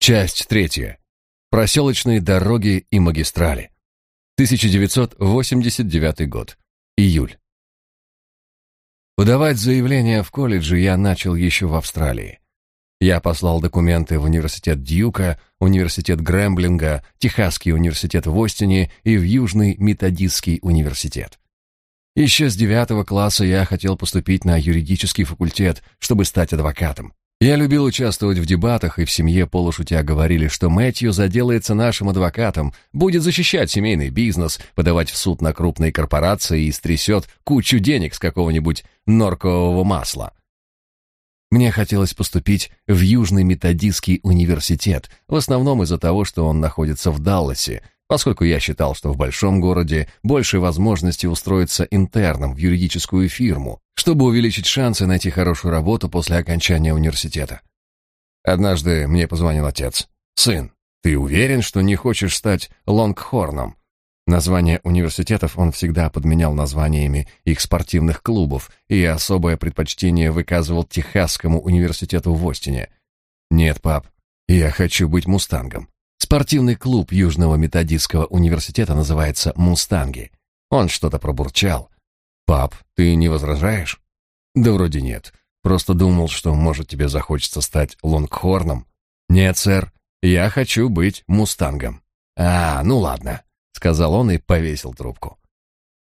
Часть третья. Проселочные дороги и магистрали. 1989 год. Июль. Подавать заявление в колледже я начал еще в Австралии. Я послал документы в университет Дьюка, университет Грэмблинга, Техасский университет в Остине и в Южный методистский университет. Еще с девятого класса я хотел поступить на юридический факультет, чтобы стать адвокатом. Я любил участвовать в дебатах, и в семье полушутя говорили, что Мэтью заделается нашим адвокатом, будет защищать семейный бизнес, подавать в суд на крупные корпорации и стрясет кучу денег с какого-нибудь норкового масла. Мне хотелось поступить в Южный методистский университет, в основном из-за того, что он находится в Далласе, поскольку я считал, что в большом городе больше возможностей устроиться интерном в юридическую фирму, чтобы увеличить шансы найти хорошую работу после окончания университета. Однажды мне позвонил отец. «Сын, ты уверен, что не хочешь стать Лонгхорном?» Названия университетов он всегда подменял названиями их спортивных клубов и особое предпочтение выказывал Техасскому университету в Остине. «Нет, пап, я хочу быть мустангом. Спортивный клуб Южного методистского университета называется «Мустанги». Он что-то пробурчал. «Пап, ты не возражаешь?» «Да вроде нет. Просто думал, что, может, тебе захочется стать лонгхорном». «Нет, сэр, я хочу быть мустангом». «А, ну ладно», сказал он и повесил трубку.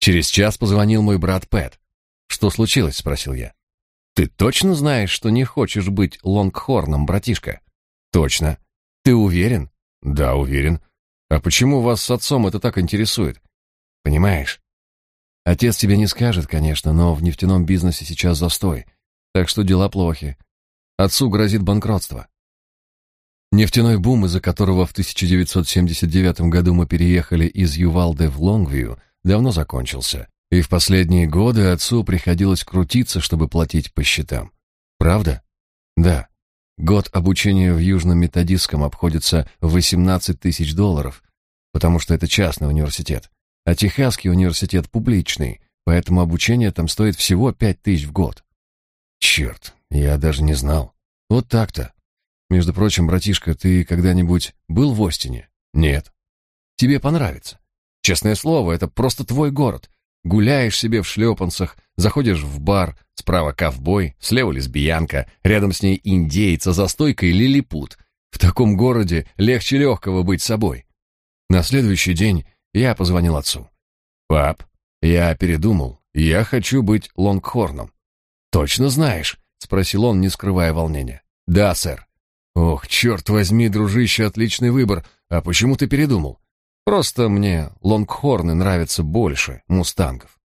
Через час позвонил мой брат Пэт. Что случилось, спросил я. Ты точно знаешь, что не хочешь быть лонгхорном, братишка? Точно. Ты уверен? Да, уверен. А почему вас с отцом это так интересует? Понимаешь? Отец тебе не скажет, конечно, но в нефтяном бизнесе сейчас застой, так что дела плохи. Отцу грозит банкротство. Нефтяной бум, из-за которого в 1979 году мы переехали из Ювалды в Лонгвью, давно закончился, и в последние годы отцу приходилось крутиться, чтобы платить по счетам. Правда? Да. Год обучения в Южном методистском обходится в 18 тысяч долларов, потому что это частный университет, а Техасский университет публичный, поэтому обучение там стоит всего 5 тысяч в год. Черт, я даже не знал. Вот так-то. Между прочим, братишка, ты когда-нибудь был в Остине? Нет. Тебе понравится. Честное слово, это просто твой город. Гуляешь себе в шлепанцах, заходишь в бар, справа ковбой, слева лесбиянка, рядом с ней индейец, а за стойкой лилипут. В таком городе легче легкого быть собой. На следующий день я позвонил отцу. «Пап, я передумал. Я хочу быть лонгхорном». «Точно знаешь?» — спросил он, не скрывая волнения. «Да, сэр». Ох, черт возьми, дружище, отличный выбор. А почему ты передумал? Просто мне лонгхорны нравятся больше мустангов.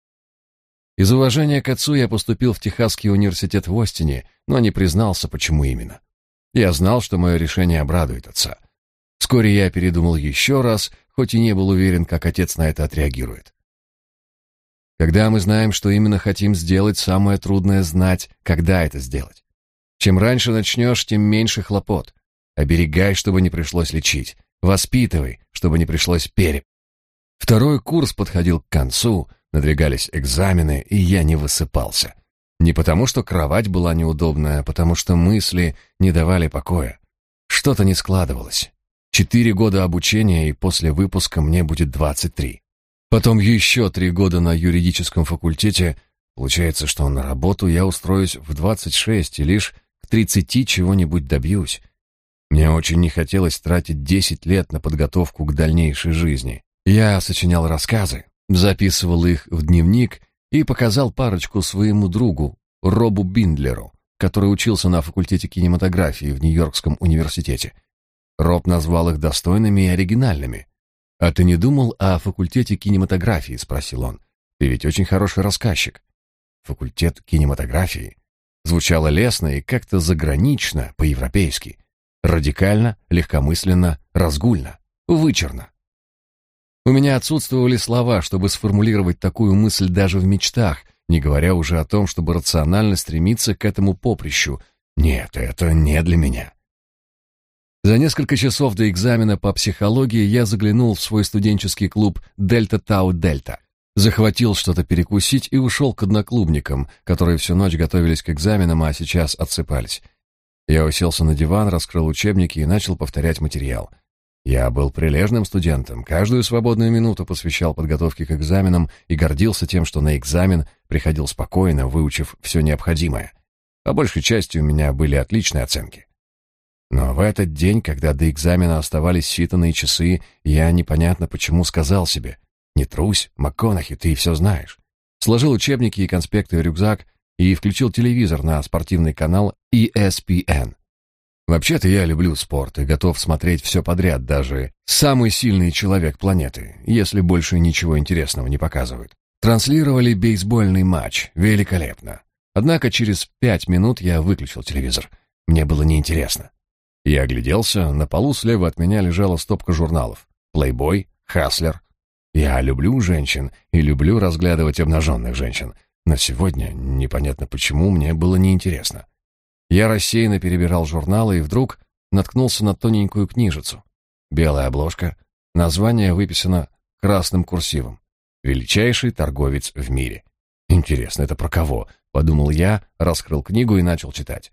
Из уважения к отцу я поступил в Техасский университет в Остине, но не признался, почему именно. Я знал, что мое решение обрадует отца. Вскоре я передумал еще раз, хоть и не был уверен, как отец на это отреагирует. Когда мы знаем, что именно хотим сделать, самое трудное знать, когда это сделать. Чем раньше начнешь, тем меньше хлопот. Оберегай, чтобы не пришлось лечить. Воспитывай, чтобы не пришлось переп. Второй курс подходил к концу, надвигались экзамены, и я не высыпался. Не потому, что кровать была неудобная, а потому что мысли не давали покоя. Что-то не складывалось. Четыре года обучения, и после выпуска мне будет двадцать три. Потом еще три года на юридическом факультете. Получается, что на работу я устроюсь в двадцать шесть, и лишь тридцати чего-нибудь добьюсь. Мне очень не хотелось тратить десять лет на подготовку к дальнейшей жизни. Я сочинял рассказы, записывал их в дневник и показал парочку своему другу, Робу Биндлеру, который учился на факультете кинематографии в Нью-Йоркском университете. Роб назвал их достойными и оригинальными. «А ты не думал о факультете кинематографии?» — спросил он. «Ты ведь очень хороший рассказчик». «Факультет кинематографии?» Звучало лестно и как-то загранично, по-европейски. Радикально, легкомысленно, разгульно, вычурно. У меня отсутствовали слова, чтобы сформулировать такую мысль даже в мечтах, не говоря уже о том, чтобы рационально стремиться к этому поприщу. Нет, это не для меня. За несколько часов до экзамена по психологии я заглянул в свой студенческий клуб «Дельта Тау Дельта», захватил что-то перекусить и ушел к одноклубникам, которые всю ночь готовились к экзаменам, а сейчас отсыпались. Я уселся на диван, раскрыл учебники и начал повторять материал. Я был прилежным студентом, каждую свободную минуту посвящал подготовке к экзаменам и гордился тем, что на экзамен приходил спокойно, выучив все необходимое. По большей части у меня были отличные оценки. Но в этот день, когда до экзамена оставались считанные часы, я непонятно почему сказал себе «Не трусь, МакКонахи, ты все знаешь». Сложил учебники и конспекты в рюкзак и включил телевизор на спортивный канал ESPN. Вообще-то я люблю спорт и готов смотреть все подряд, даже самый сильный человек планеты, если больше ничего интересного не показывают. Транслировали бейсбольный матч, великолепно. Однако через пять минут я выключил телевизор. Мне было неинтересно. Я огляделся, на полу слева от меня лежала стопка журналов. «Плейбой», «Хаслер». Я люблю женщин и люблю разглядывать обнаженных женщин, но сегодня, непонятно почему, мне было неинтересно. Я рассеянно перебирал журналы и вдруг наткнулся на тоненькую книжицу. Белая обложка, название выписано красным курсивом. «Величайший торговец в мире». Интересно, это про кого? Подумал я, раскрыл книгу и начал читать.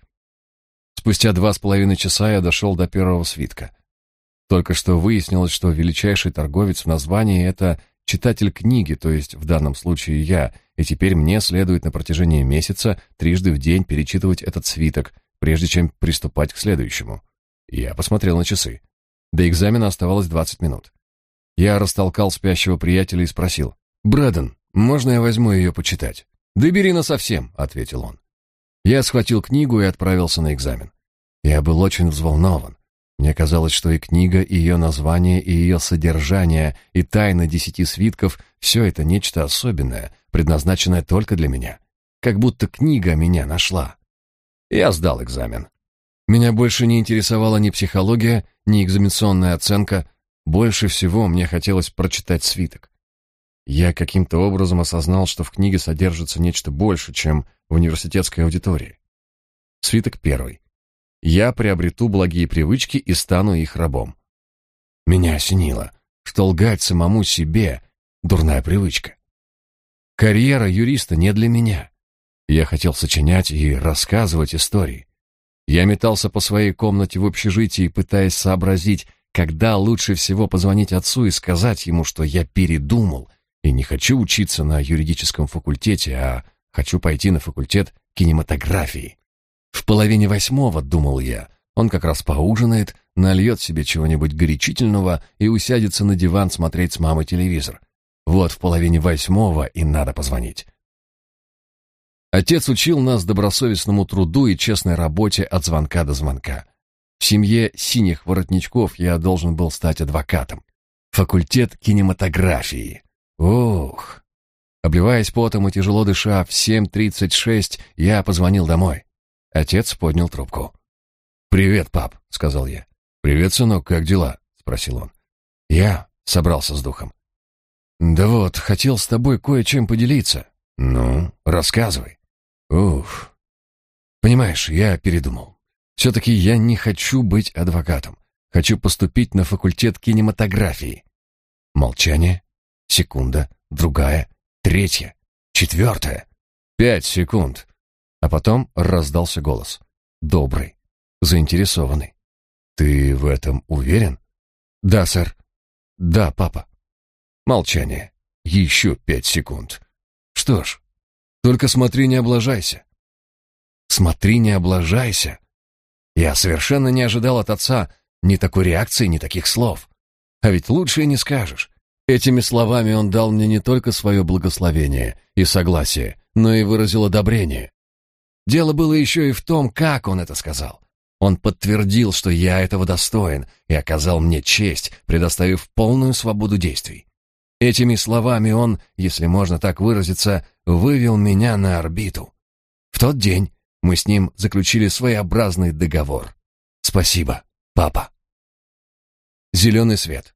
Спустя два с половиной часа я дошел до первого свитка. Только что выяснилось, что величайший торговец в названии — это читатель книги, то есть в данном случае я, и теперь мне следует на протяжении месяца трижды в день перечитывать этот свиток, прежде чем приступать к следующему. Я посмотрел на часы. До экзамена оставалось 20 минут. Я растолкал спящего приятеля и спросил, «Брэдден, можно я возьму ее почитать?» «Да бери насовсем», — ответил он. Я схватил книгу и отправился на экзамен. Я был очень взволнован. Мне казалось, что и книга, и ее название, и ее содержание, и тайна десяти свитков — все это нечто особенное, предназначенное только для меня. Как будто книга меня нашла. Я сдал экзамен. Меня больше не интересовала ни психология, ни экзаменационная оценка. Больше всего мне хотелось прочитать свиток. Я каким-то образом осознал, что в книге содержится нечто больше, чем в университетской аудитории. Свиток первый. Я приобрету благие привычки и стану их рабом. Меня осенило, что лгать самому себе — дурная привычка. Карьера юриста не для меня. Я хотел сочинять и рассказывать истории. Я метался по своей комнате в общежитии, пытаясь сообразить, когда лучше всего позвонить отцу и сказать ему, что я передумал и не хочу учиться на юридическом факультете, а хочу пойти на факультет кинематографии. В половине восьмого, думал я, он как раз поужинает, нальет себе чего-нибудь горячительного и усядется на диван смотреть с мамой телевизор. Вот в половине восьмого и надо позвонить. Отец учил нас добросовестному труду и честной работе от звонка до звонка. В семье синих воротничков я должен был стать адвокатом. Факультет кинематографии. Ух! Обливаясь потом и тяжело дыша, в 7.36 я позвонил домой. Отец поднял трубку. «Привет, пап», — сказал я. «Привет, сынок, как дела?» — спросил он. Я собрался с духом. «Да вот, хотел с тобой кое-чем поделиться». «Ну, рассказывай». «Уф. Понимаешь, я передумал. Все-таки я не хочу быть адвокатом. Хочу поступить на факультет кинематографии». Молчание. Секунда, другая, третья, четвертая. Пять секунд. А потом раздался голос. Добрый, заинтересованный. «Ты в этом уверен?» «Да, сэр». «Да, папа». Молчание. Еще пять секунд. «Что ж, только смотри, не облажайся». «Смотри, не облажайся». Я совершенно не ожидал от отца ни такой реакции, ни таких слов. А ведь лучше и не скажешь. Этими словами он дал мне не только свое благословение и согласие, но и выразил одобрение. Дело было еще и в том, как он это сказал. Он подтвердил, что я этого достоин, и оказал мне честь, предоставив полную свободу действий. Этими словами он, если можно так выразиться, вывел меня на орбиту. В тот день мы с ним заключили своеобразный договор. Спасибо, папа. Зеленый свет.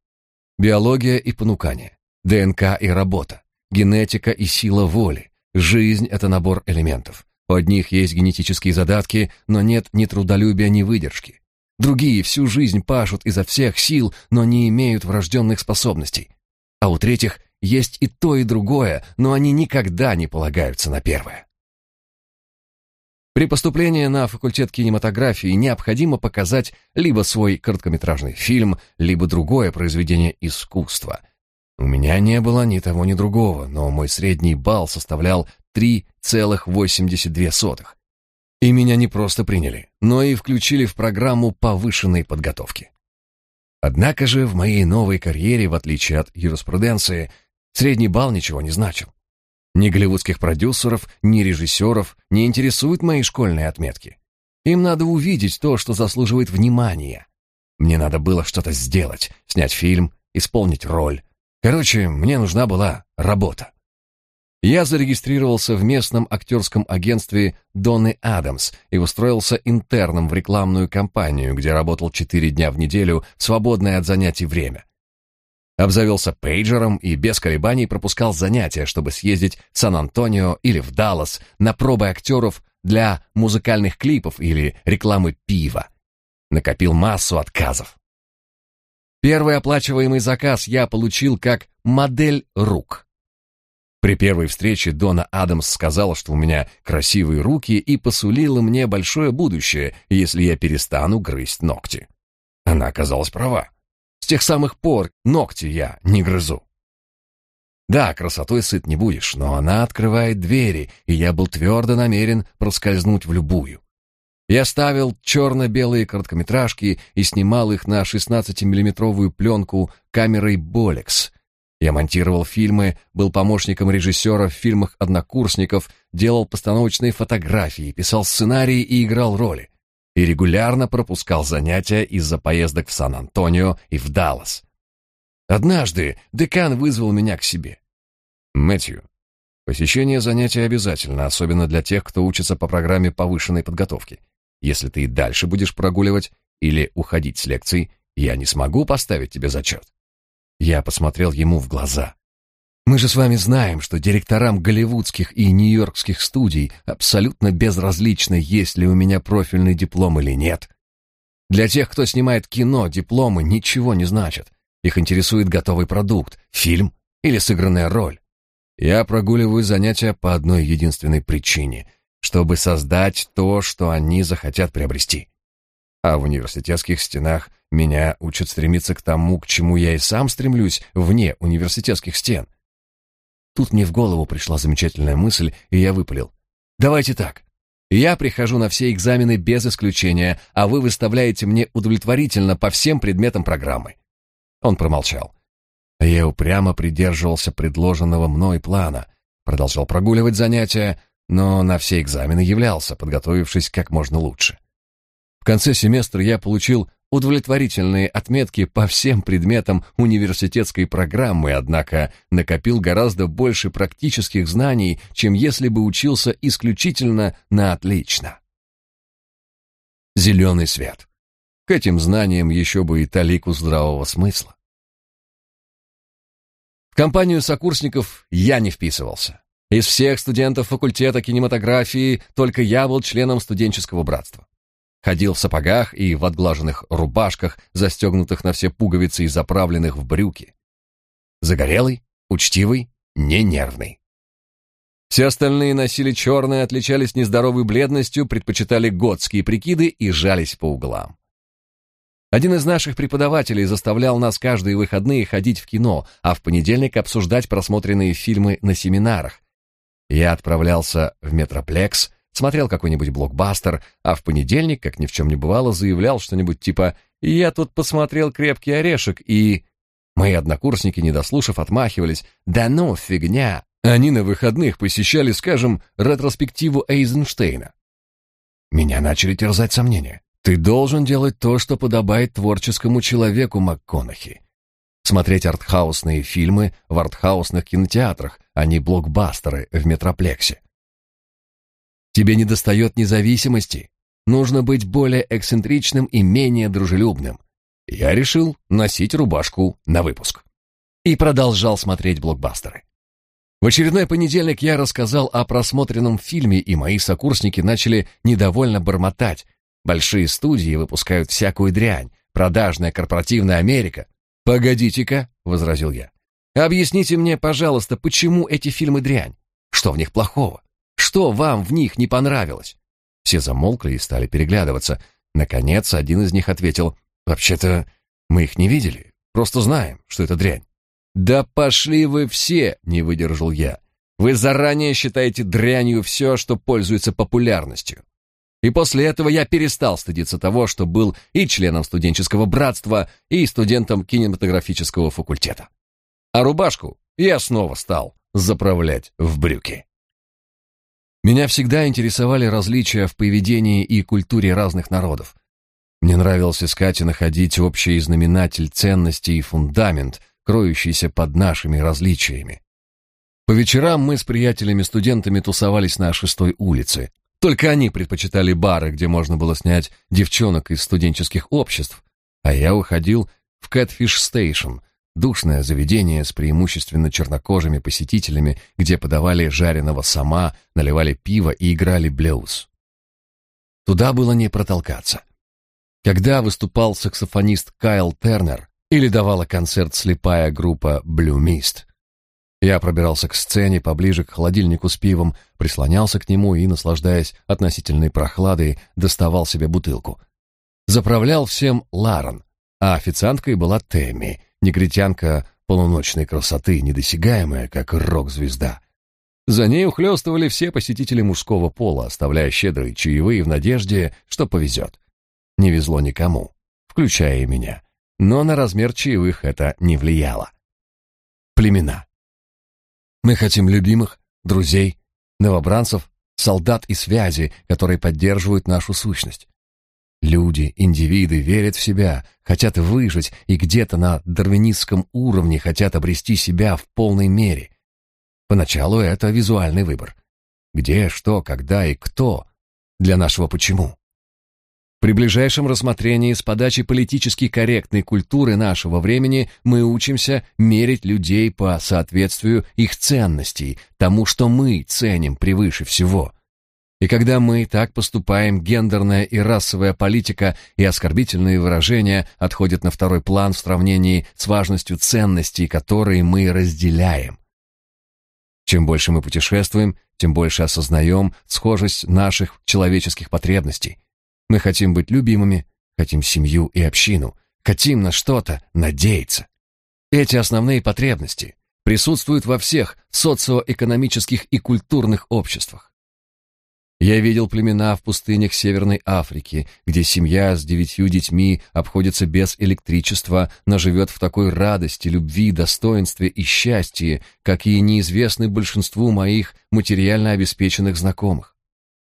Биология и понукание, ДНК и работа, генетика и сила воли. Жизнь — это набор элементов. У одних есть генетические задатки, но нет ни трудолюбия, ни выдержки. Другие всю жизнь пашут изо всех сил, но не имеют врожденных способностей. А у третьих есть и то, и другое, но они никогда не полагаются на первое. При поступлении на факультет кинематографии необходимо показать либо свой короткометражный фильм, либо другое произведение искусства. У меня не было ни того, ни другого, но мой средний балл составлял 3,82. И меня не просто приняли, но и включили в программу повышенной подготовки. Однако же в моей новой карьере, в отличие от юриспруденции, средний балл ничего не значил. Ни голливудских продюсеров, ни режиссеров не интересуют мои школьные отметки. Им надо увидеть то, что заслуживает внимания. Мне надо было что-то сделать, снять фильм, исполнить роль. Короче, мне нужна была работа. Я зарегистрировался в местном актерском агентстве Донны Адамс и устроился интерном в рекламную кампанию, где работал четыре дня в неделю свободное от занятий время. Обзавелся пейджером и без колебаний пропускал занятия, чтобы съездить в Сан-Антонио или в Даллас на пробы актеров для музыкальных клипов или рекламы пива. Накопил массу отказов. Первый оплачиваемый заказ я получил как модель рук. При первой встрече Дона Адамс сказала, что у меня красивые руки и посулила мне большое будущее, если я перестану грызть ногти. Она оказалась права. С тех самых пор ногти я не грызу. Да, красотой сыт не будешь, но она открывает двери, и я был твердо намерен проскользнуть в любую. Я ставил черно-белые короткометражки и снимал их на 16-миллиметровую пленку камерой Bolex. Я монтировал фильмы, был помощником режиссера в фильмах однокурсников, делал постановочные фотографии, писал сценарии и играл роли и регулярно пропускал занятия из-за поездок в Сан-Антонио и в Даллас. Однажды декан вызвал меня к себе. Мэтью, посещение занятий обязательно, особенно для тех, кто учится по программе повышенной подготовки. Если ты и дальше будешь прогуливать или уходить с лекций, я не смогу поставить тебе зачет. Я посмотрел ему в глаза. Мы же с вами знаем, что директорам голливудских и нью-йоркских студий абсолютно безразлично, есть ли у меня профильный диплом или нет. Для тех, кто снимает кино, дипломы ничего не значат. Их интересует готовый продукт, фильм или сыгранная роль. Я прогуливаю занятия по одной единственной причине, чтобы создать то, что они захотят приобрести. А в университетских стенах меня учат стремиться к тому, к чему я и сам стремлюсь вне университетских стен. Тут мне в голову пришла замечательная мысль, и я выпалил. «Давайте так. Я прихожу на все экзамены без исключения, а вы выставляете мне удовлетворительно по всем предметам программы». Он промолчал. Я упрямо придерживался предложенного мной плана, продолжал прогуливать занятия, но на все экзамены являлся, подготовившись как можно лучше. В конце семестра я получил удовлетворительные отметки по всем предметам университетской программы, однако накопил гораздо больше практических знаний, чем если бы учился исключительно на отлично. Зеленый свет. К этим знаниям еще бы и талику здравого смысла. В компанию сокурсников я не вписывался. Из всех студентов факультета кинематографии только я был членом студенческого братства. Ходил в сапогах и в отглаженных рубашках, застегнутых на все пуговицы и заправленных в брюки. Загорелый, учтивый, не нервный. Все остальные носили черное, отличались нездоровой бледностью, предпочитали готские прикиды и жались по углам. Один из наших преподавателей заставлял нас каждые выходные ходить в кино, а в понедельник обсуждать просмотренные фильмы на семинарах. Я отправлялся в Метроплекс, смотрел какой-нибудь блокбастер, а в понедельник, как ни в чем не бывало, заявлял что-нибудь типа «Я тут посмотрел «Крепкий орешек» и...» Мои однокурсники, не дослушав, отмахивались «Да ну, фигня!» Они на выходных посещали, скажем, ретроспективу Эйзенштейна. Меня начали терзать сомнения. Ты должен делать то, что подобает творческому человеку МакКонахи. Смотреть артхаусные фильмы в артхаусных кинотеатрах, а не блокбастеры в Метроплексе. Тебе недостает независимости. Нужно быть более эксцентричным и менее дружелюбным. Я решил носить рубашку на выпуск. И продолжал смотреть блокбастеры. В очередной понедельник я рассказал о просмотренном фильме, и мои сокурсники начали недовольно бормотать. Большие студии выпускают всякую дрянь, продажная корпоративная Америка. «Погодите-ка», — возразил я. «Объясните мне, пожалуйста, почему эти фильмы дрянь? Что в них плохого? Что вам в них не понравилось? Все замолкли и стали переглядываться. Наконец, один из них ответил, «Вообще-то мы их не видели, просто знаем, что это дрянь». «Да пошли вы все!» — не выдержал я. «Вы заранее считаете дрянью все, что пользуется популярностью. И после этого я перестал стыдиться того, что был и членом студенческого братства, и студентом кинематографического факультета. А рубашку я снова стал заправлять в брюки. Меня всегда интересовали различия в поведении и культуре разных народов. Мне нравилось искать и находить общий знаменатель ценностей и фундамент, кроющийся под нашими различиями. По вечерам мы с приятелями-студентами тусовались на шестой улице, только они предпочитали бары, где можно было снять девчонок из студенческих обществ, а я уходил в Catfish Station, душное заведение с преимущественно чернокожими посетителями, где подавали жареного сама, наливали пиво и играли блюз. Туда было не протолкаться. Когда выступал саксофонист Кайл Тернер или давала концерт слепая группа Blue Mist, я пробирался к сцене поближе к холодильнику с пивом, прислонялся к нему и, наслаждаясь относительной прохладой, доставал себе бутылку. Заправлял всем Ларен, а официанткой была Тэмми, негритянка полуночной красоты, недосягаемая, как рок-звезда. За ней ухлёстывали все посетители мужского пола, оставляя щедрые чаевые в надежде, что повезет. Не везло никому, включая и меня. Но на размер чаевых это не влияло. Племена. Мы хотим любимых, друзей, новобранцев, солдат и связи, которые поддерживают нашу сущность. Люди, индивиды верят в себя, хотят выжить и где-то на дарвинистском уровне хотят обрести себя в полной мере. Поначалу это визуальный выбор. Где, что, когда и кто для нашего почему. При ближайшем рассмотрении с подачи политически корректной культуры нашего времени мы учимся мерить людей по соответствию их ценностей, тому, что мы ценим превыше всего. И когда мы так поступаем, гендерная и расовая политика и оскорбительные выражения отходят на второй план в сравнении с важностью ценностей, которые мы разделяем. Чем больше мы путешествуем, тем больше осознаем схожесть наших человеческих потребностей. Мы хотим быть любимыми, хотим семью и общину, хотим на что-то надеяться. Эти основные потребности присутствуют во всех социоэкономических и культурных обществах. Я видел племена в пустынях Северной Африки, где семья с девятью детьми обходится без электричества, но живет в такой радости, любви, достоинстве и счастье, как и неизвестны большинству моих материально обеспеченных знакомых.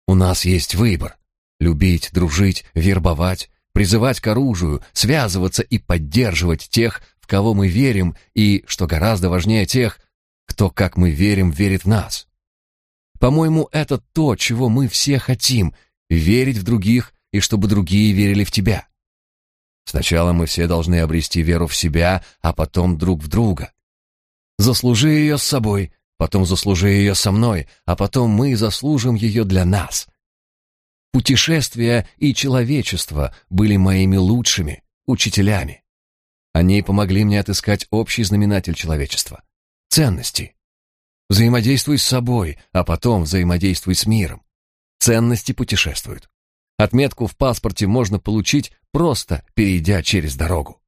У нас есть выбор любить, дружить, вербовать, призывать к оружию, связываться и поддерживать тех, в кого мы верим, и, что гораздо важнее, тех, кто, как мы верим, верит в нас. По-моему, это то, чего мы все хотим — верить в других и чтобы другие верили в тебя. Сначала мы все должны обрести веру в себя, а потом друг в друга. Заслужи ее с собой, потом заслужи ее со мной, а потом мы заслужим ее для нас — Путешествия и человечество были моими лучшими учителями. Они помогли мне отыскать общий знаменатель человечества — ценности. Взаимодействуй с собой, а потом взаимодействуй с миром. Ценности путешествуют. Отметку в паспорте можно получить, просто перейдя через дорогу.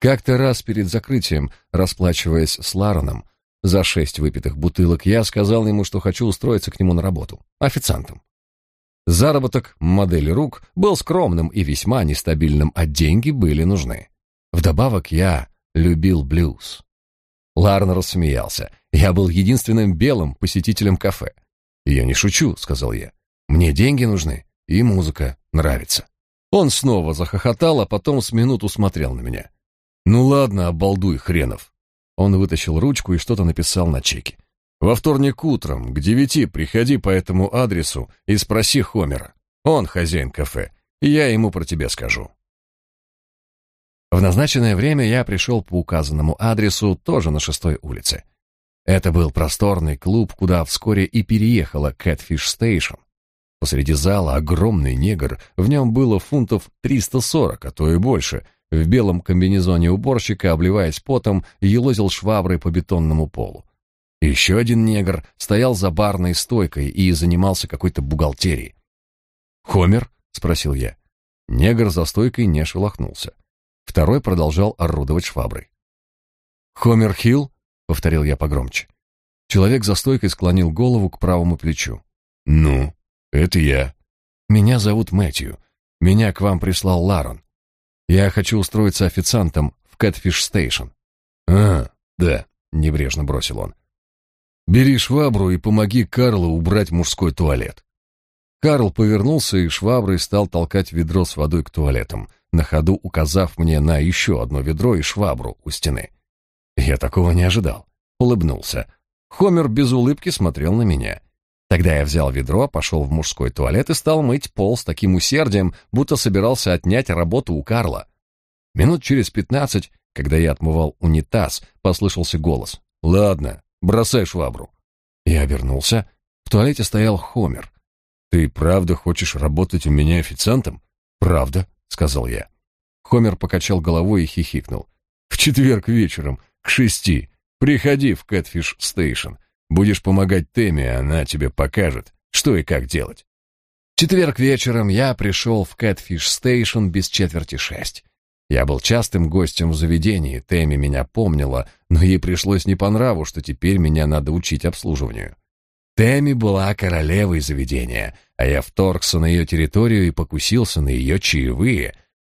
Как-то раз перед закрытием, расплачиваясь с Лароном, за шесть выпитых бутылок я сказал ему, что хочу устроиться к нему на работу, официантом. Заработок модели рук был скромным и весьма нестабильным, а деньги были нужны. Вдобавок я любил блюз. Ларн рассмеялся. Я был единственным белым посетителем кафе. «Я не шучу», — сказал я. «Мне деньги нужны, и музыка нравится». Он снова захохотал, а потом с минуту смотрел на меня. «Ну ладно, обалдуй хренов. Он вытащил ручку и что-то написал на чеке. «Во вторник утром к девяти приходи по этому адресу и спроси Хомера. Он хозяин кафе, я ему про тебя скажу». В назначенное время я пришел по указанному адресу, тоже на шестой улице. Это был просторный клуб, куда вскоре и переехала Catfish Station. Посреди зала огромный негр, в нем было фунтов 340, а то и больше — в белом комбинезоне уборщика, обливаясь потом, елозил шваброй по бетонному полу. Еще один негр стоял за барной стойкой и занимался какой-то бухгалтерией. «Хомер?» — спросил я. Негр за стойкой не шелохнулся. Второй продолжал орудовать шваброй. «Хомер Хилл?» — повторил я погромче. Человек за стойкой склонил голову к правому плечу. «Ну, это я. Меня зовут Мэтью. Меня к вам прислал Ларон. Я хочу устроиться официантом в Catfish Station». «А, да», — небрежно бросил он. «Бери швабру и помоги Карлу убрать мужской туалет». Карл повернулся и шваброй стал толкать ведро с водой к туалетам, на ходу указав мне на еще одно ведро и швабру у стены. Я такого не ожидал. Улыбнулся. Хомер без улыбки смотрел на меня. Тогда я взял ведро, пошел в мужской туалет и стал мыть пол с таким усердием, будто собирался отнять работу у Карла. Минут через пятнадцать, когда я отмывал унитаз, послышался голос. «Ладно, Бросай швабру. Я обернулся. В туалете стоял Хомер. Ты правда хочешь работать у меня официантом? Правда, сказал я. Хомер покачал головой и хихикнул. В четверг вечером к шести приходи в Catfish Station. Будешь помогать Тэмми, она тебе покажет, что и как делать. В четверг вечером я пришел в Catfish Station без четверти шесть. Я был частым гостем в заведении, Тэмми меня помнила, но ей пришлось не по нраву, что теперь меня надо учить обслуживанию. Тэмми была королевой заведения, а я вторгся на ее территорию и покусился на ее чаевые.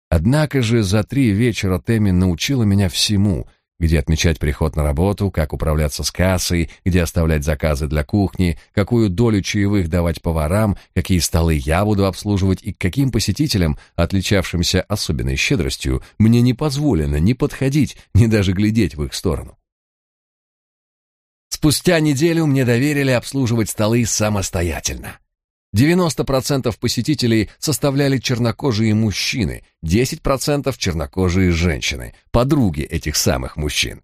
Однако же за три вечера Тэмми научила меня всему — где отмечать приход на работу, как управляться с кассой, где оставлять заказы для кухни, какую долю чаевых давать поварам, какие столы я буду обслуживать и к каким посетителям, отличавшимся особенной щедростью, мне не позволено ни подходить, ни даже глядеть в их сторону. Спустя неделю мне доверили обслуживать столы самостоятельно. 90% посетителей составляли чернокожие мужчины, 10% чернокожие женщины, подруги этих самых мужчин.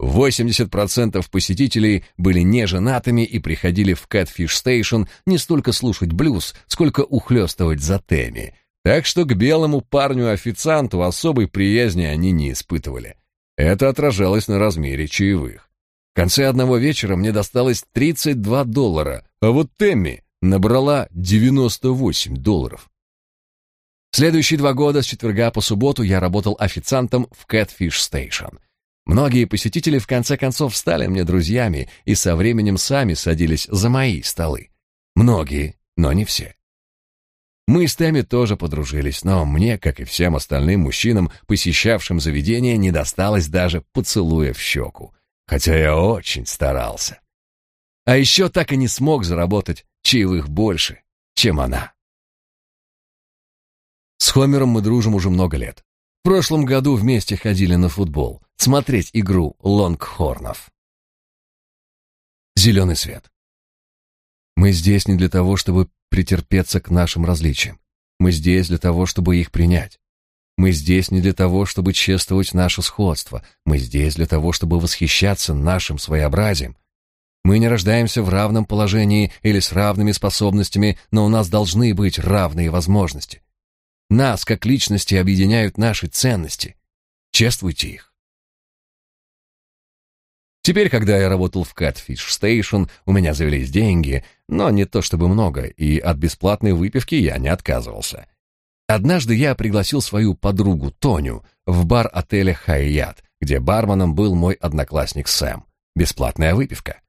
80% посетителей были неженатыми и приходили в Catfish Station не столько слушать блюз, сколько ухлёстывать за теми. Так что к белому парню-официанту особой приязни они не испытывали. Это отражалось на размере чаевых. В конце одного вечера мне досталось 32 доллара, а вот Тэмми набрала 98 долларов. Следующие два года с четверга по субботу я работал официантом в Catfish Station. Многие посетители в конце концов стали мне друзьями и со временем сами садились за мои столы. Многие, но не все. Мы с Тэмми тоже подружились, но мне, как и всем остальным мужчинам, посещавшим заведение, не досталось даже поцелуя в щеку, хотя я очень старался. А еще так и не смог заработать чаевых больше, чем она. С Хомером мы дружим уже много лет. В прошлом году вместе ходили на футбол, смотреть игру лонгхорнов. Зеленый свет. Мы здесь не для того, чтобы претерпеться к нашим различиям. Мы здесь для того, чтобы их принять. Мы здесь не для того, чтобы чествовать наше сходство. Мы здесь для того, чтобы восхищаться нашим своеобразием, мы не рождаемся в равном положении или с равными способностями, но у нас должны быть равные возможности. Нас, как личности, объединяют наши ценности. Чествуйте их. Теперь, когда я работал в Catfish Station, у меня завелись деньги, но не то чтобы много, и от бесплатной выпивки я не отказывался. Однажды я пригласил свою подругу Тоню в бар отеля Хайят, где барменом был мой одноклассник Сэм. Бесплатная выпивка.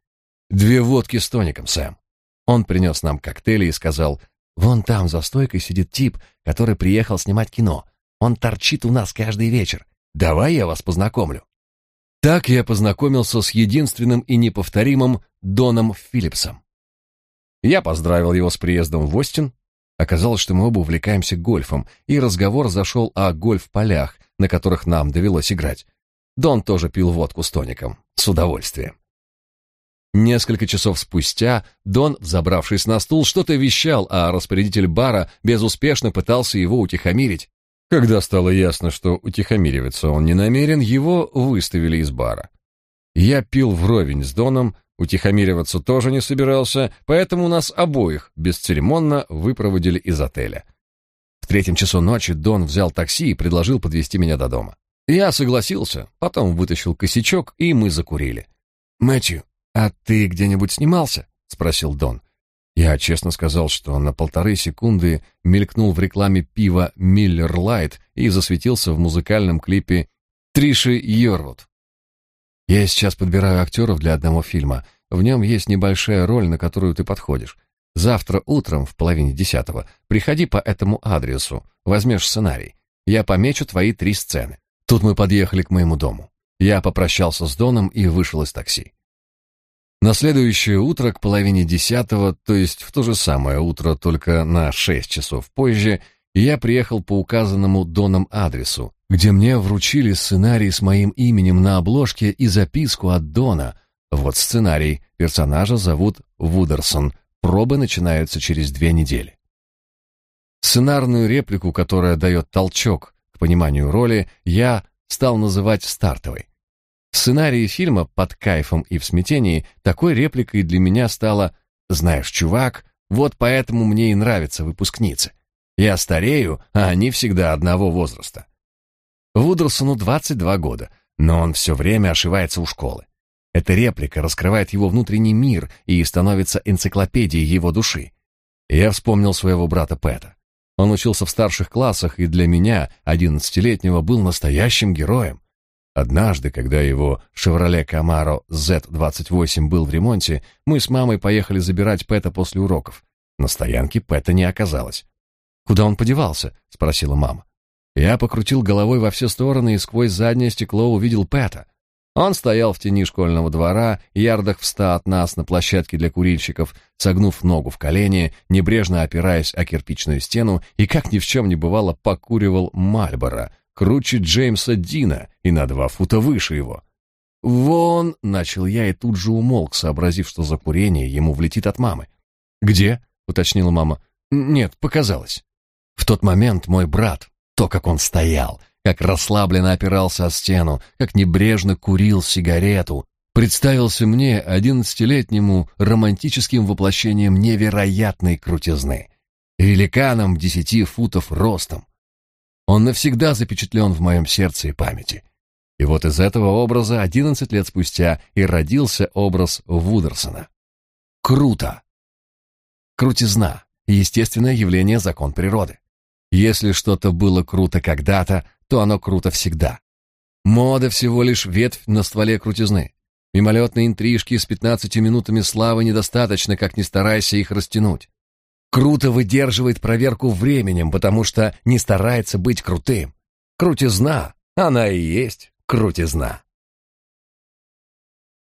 Две водки с тоником, Сэм. Он принес нам коктейли и сказал, «Вон там за стойкой сидит тип, который приехал снимать кино. Он торчит у нас каждый вечер. Давай я вас познакомлю». Так я познакомился с единственным и неповторимым Доном Филлипсом. Я поздравил его с приездом в Остин. Оказалось, что мы оба увлекаемся гольфом, и разговор зашел о гольф-полях, на которых нам довелось играть. Дон тоже пил водку с тоником, с удовольствием. Несколько часов спустя Дон, взобравшись на стул, что-то вещал, а распорядитель бара безуспешно пытался его утихомирить. Когда стало ясно, что утихомириваться он не намерен, его выставили из бара. Я пил вровень с Доном, утихомириваться тоже не собирался, поэтому нас обоих бесцеремонно выпроводили из отеля. В третьем часу ночи Дон взял такси и предложил подвезти меня до дома. Я согласился, потом вытащил косячок, и мы закурили. «Мэтью, «А ты где-нибудь снимался?» — спросил Дон. Я честно сказал, что на полторы секунды мелькнул в рекламе пива «Миллер Лайт» и засветился в музыкальном клипе Триши Йорвуд. Я сейчас подбираю актеров для одного фильма. В нем есть небольшая роль, на которую ты подходишь. Завтра утром в половине десятого приходи по этому адресу, возьмешь сценарий. Я помечу твои три сцены. Тут мы подъехали к моему дому. Я попрощался с Доном и вышел из такси. На следующее утро к половине десятого, то есть в то же самое утро, только на шесть часов позже, я приехал по указанному Доном адресу, где мне вручили сценарий с моим именем на обложке и записку от Дона. Вот сценарий. Персонажа зовут Вудерсон. Пробы начинаются через две недели. Сценарную реплику, которая дает толчок к пониманию роли, я стал называть стартовой. В сценарии фильма «Под кайфом и в смятении» такой репликой для меня стало «Знаешь, чувак, вот поэтому мне и нравятся выпускницы. Я старею, а они всегда одного возраста». Вудерсону 22 года, но он все время ошивается у школы. Эта реплика раскрывает его внутренний мир и становится энциклопедией его души. Я вспомнил своего брата Пэта. Он учился в старших классах и для меня, одиннадцатилетнего, был настоящим героем. Однажды, когда его «Шевроле Камаро Z28» был в ремонте, мы с мамой поехали забирать Пэта после уроков. На стоянке Пэта не оказалось. «Куда он подевался?» — спросила мама. Я покрутил головой во все стороны и сквозь заднее стекло увидел Пэта. Он стоял в тени школьного двора, ярдах в ста от нас на площадке для курильщиков, согнув ногу в колени, небрежно опираясь о кирпичную стену и, как ни в чем не бывало, покуривал Мальборо — круче Джеймса Дина и на два фута выше его. «Вон!» — начал я и тут же умолк, сообразив, что за курение ему влетит от мамы. «Где?» — уточнила мама. «Нет, показалось». В тот момент мой брат, то, как он стоял, как расслабленно опирался о стену, как небрежно курил сигарету, представился мне, одиннадцатилетнему, романтическим воплощением невероятной крутизны. Великаном десяти футов ростом, он навсегда запечатлен в моем сердце и памяти. И вот из этого образа 11 лет спустя и родился образ Вудерсона. Круто. Крутизна — естественное явление закон природы. Если что-то было круто когда-то, то оно круто всегда. Мода всего лишь ветвь на стволе крутизны. Мимолетные интрижки с 15 минутами славы недостаточно, как ни старайся их растянуть круто выдерживает проверку временем, потому что не старается быть крутым. Крутизна, она и есть крутизна.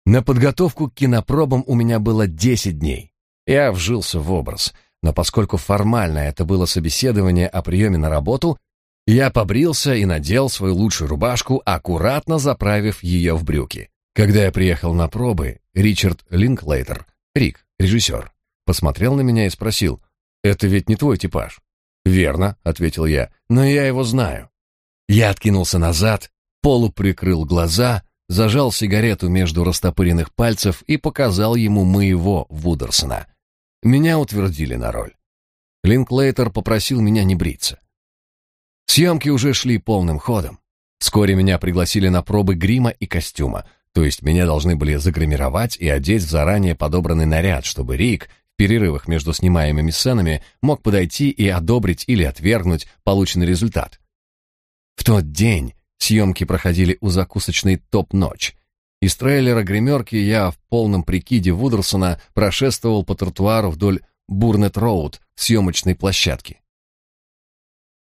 На подготовку к кинопробам у меня было 10 дней. Я вжился в образ, но поскольку формально это было собеседование о приеме на работу, я побрился и надел свою лучшую рубашку, аккуратно заправив ее в брюки. Когда я приехал на пробы, Ричард Линклейтер, Рик, режиссер, посмотрел на меня и спросил, это ведь не твой типаж. Верно, ответил я. Но я его знаю. Я откинулся назад, полуприкрыл глаза, зажал сигарету между растопыренных пальцев и показал ему моего Вудерсона. Меня утвердили на роль. Линклейтер попросил меня не бриться. Съемки уже шли полным ходом. Вскоре меня пригласили на пробы грима и костюма, то есть меня должны были загримировать и одеть в заранее подобранный наряд, чтобы Рик перерывах между снимаемыми сценами мог подойти и одобрить или отвергнуть полученный результат. В тот день съемки проходили у закусочной «Топ-ночь». Из трейлера гримерки я в полном прикиде Вудерсона прошествовал по тротуару вдоль Бурнет-Роуд съемочной площадки.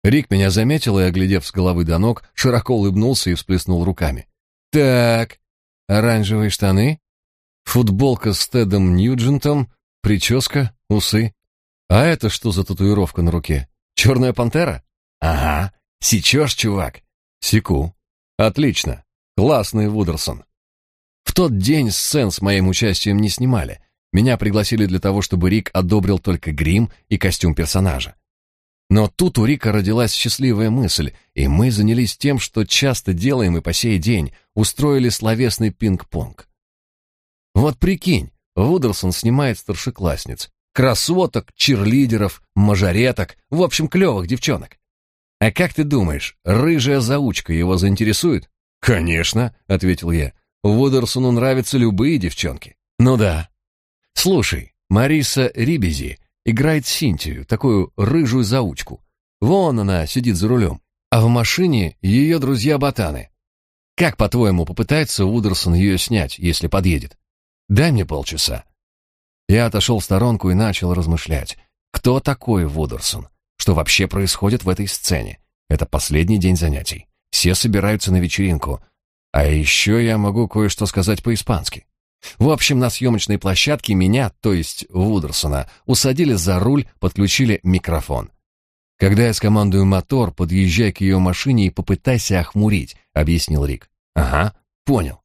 Рик меня заметил и, оглядев с головы до ног, широко улыбнулся и всплеснул руками. «Так, оранжевые штаны, футболка с Тедом Ньюджентом, Прическа, усы. А это что за татуировка на руке? Черная пантера? Ага. Сечешь, чувак? Секу. Отлично. Классный Вудерсон. В тот день сцен с моим участием не снимали. Меня пригласили для того, чтобы Рик одобрил только грим и костюм персонажа. Но тут у Рика родилась счастливая мысль, и мы занялись тем, что часто делаем и по сей день, устроили словесный пинг-понг. Вот прикинь, Вудерсон снимает старшеклассниц, красоток, чирлидеров, мажореток, в общем, клевых девчонок. А как ты думаешь, рыжая заучка его заинтересует? Конечно, ответил я. Вудерсону нравятся любые девчонки. Ну да. Слушай, Мариса Рибези играет Синтию, такую рыжую заучку. Вон она сидит за рулем, а в машине ее друзья-ботаны. Как, по-твоему, попытается Удерсон ее снять, если подъедет? Дай мне полчаса. Я отошел в сторонку и начал размышлять. Кто такой Вудерсон? Что вообще происходит в этой сцене? Это последний день занятий. Все собираются на вечеринку. А еще я могу кое-что сказать по-испански. В общем, на съемочной площадке меня, то есть Вудерсона, усадили за руль, подключили микрофон. Когда я скомандую мотор, подъезжай к ее машине и попытайся охмурить, объяснил Рик. Ага, понял.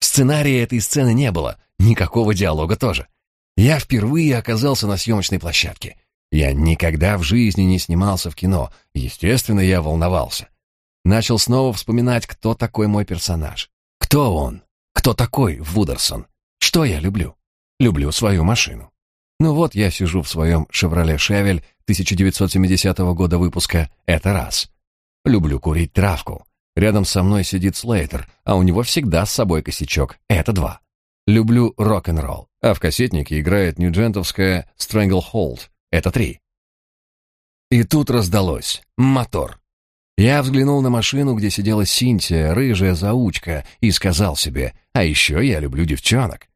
Сценария этой сцены не было, никакого диалога тоже. Я впервые оказался на съемочной площадке. Я никогда в жизни не снимался в кино, естественно, я волновался. Начал снова вспоминать, кто такой мой персонаж. Кто он? Кто такой Вудерсон? Что я люблю? Люблю свою машину. Ну вот я сижу в своем «Шевроле Шевель» 1970 года выпуска, это раз. Люблю курить травку. Рядом со мной сидит Слейтер, а у него всегда с собой косячок, это два. Люблю рок-н-ролл, а в кассетнике играет нью-джентовская «Stranglehold», это три. И тут раздалось. Мотор. Я взглянул на машину, где сидела Синтия, рыжая заучка, и сказал себе, а еще я люблю девчонок.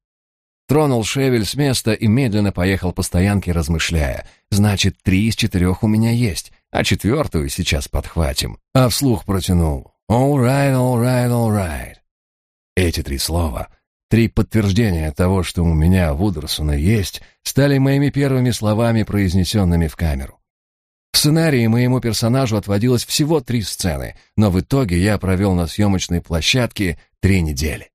Тронул Шевель с места и медленно поехал по стоянке, размышляя. Значит, три из четырех у меня есть, а четвертую сейчас подхватим. А вслух протянул. All right, all right, all right. Эти три слова, три подтверждения того, что у меня Вудерсона есть, стали моими первыми словами, произнесенными в камеру. В сценарии моему персонажу отводилось всего три сцены, но в итоге я провел на съемочной площадке три недели.